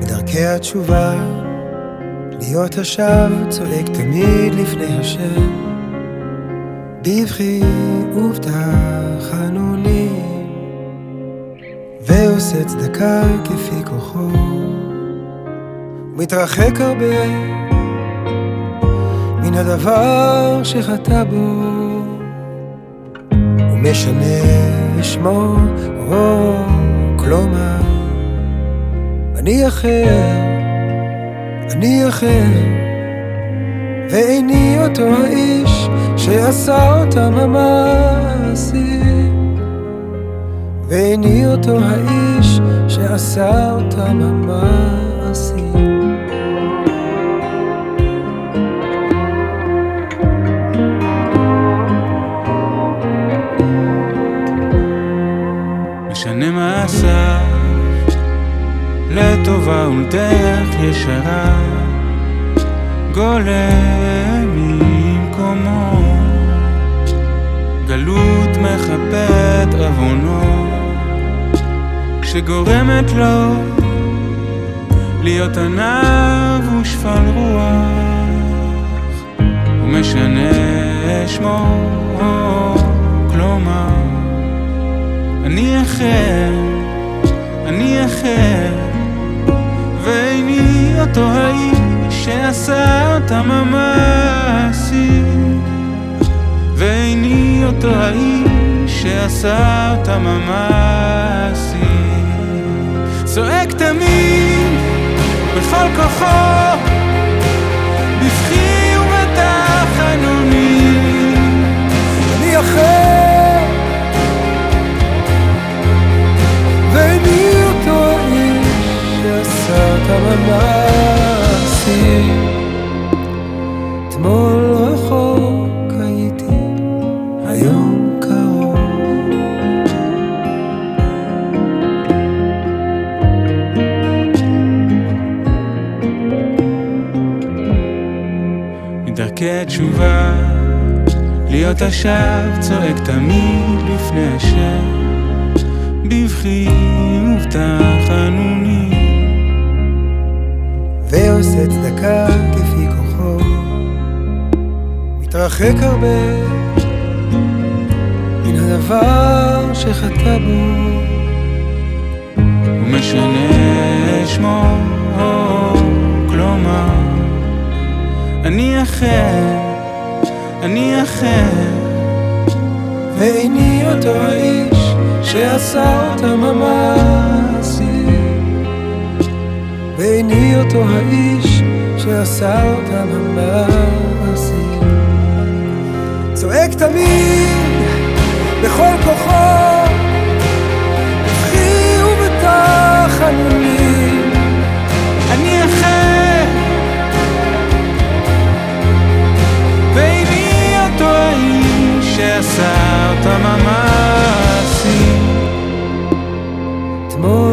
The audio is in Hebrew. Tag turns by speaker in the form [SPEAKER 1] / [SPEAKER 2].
[SPEAKER 1] בדרכי התשובה, להיות השווא צועק תמיד לפני השם. בבכי לי, ועושה צדקה כפי כוחו. מתרחק הרבה מן הדבר שחטא בו, ומשנה שמו, או כלומר, אני אחר, אני אחר, ואיני אותו האיש שעשה אותם המעשים, ואיני אותו האיש שעשה אותם המעשים.
[SPEAKER 2] משנה מה עשה. לטובה ולדרך ישרה. גולם ממקומו גלות מכפת עוונו. כשגורמת לו להיות עניו ושפל רוח. ומשנה שמו כלומר אני אחר, אני אחר, ואיני אותו האיש שעשה אותם המעשים, ואיני אותו האיש שעשה אותם המעשים. צועק תמיד בכל כוחו,
[SPEAKER 1] אותם המעשים אתמול רחוק הייתי, היום קרוב.
[SPEAKER 2] מדרכי תשובה, להיות השווא צועק תמיד לפני השם, בבכי ובתחנונים.
[SPEAKER 1] ועושה צדקה כפי כוחו. מתרחק הרבה מן הדבר שחטא בו.
[SPEAKER 2] ומשנה שמו, כלומר, אני אחר, אני אחר,
[SPEAKER 1] ואיני אותו האיש שעשה אותם המעשים אותו האיש שעשה אותה במעשים. צועק תמיד בכל כוחו, בבכי ובתחנונים, אני אחר. ואיני אותו האיש שעשה אותה במעשים. אתמול